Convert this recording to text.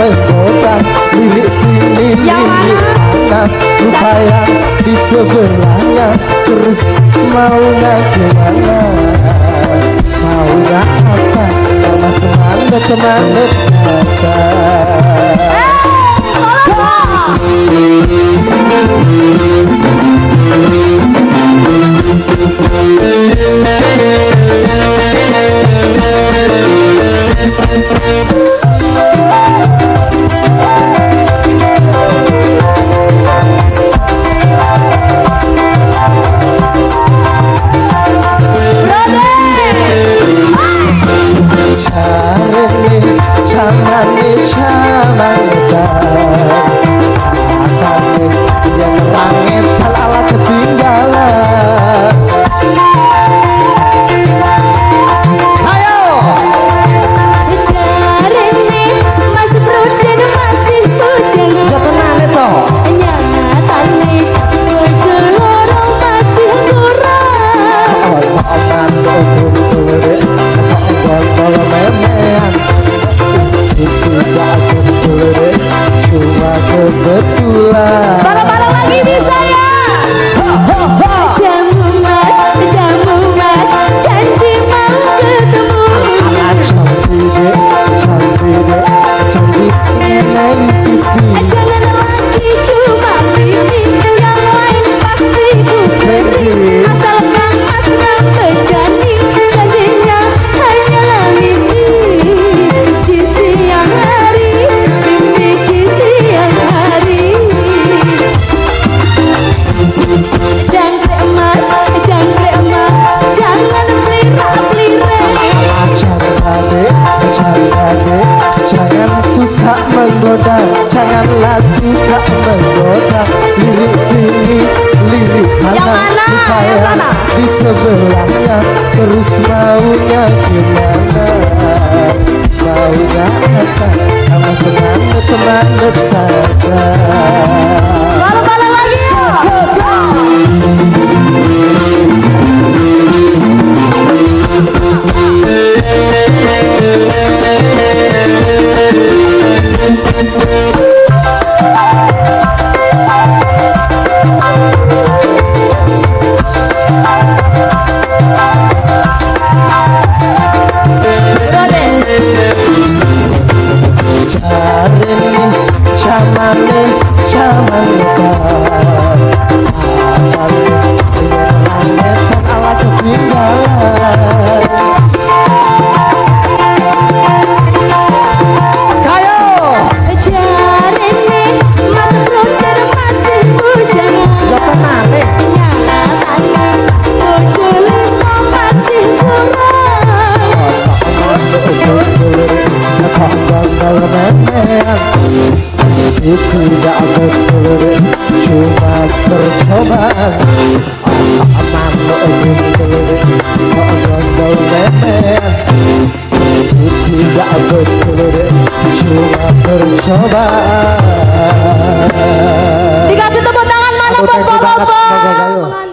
menggoda Lirik sini, lirik sana Lupa yang di sebelahnya Terus maunya gimana? Maunya apa? Sama semangat semangat saja menggoda Supaya di sebelahnya Terus maunya gimana Maunya apa Sama semangat-semangat saja dikasih tepuk tangan mana buat bapak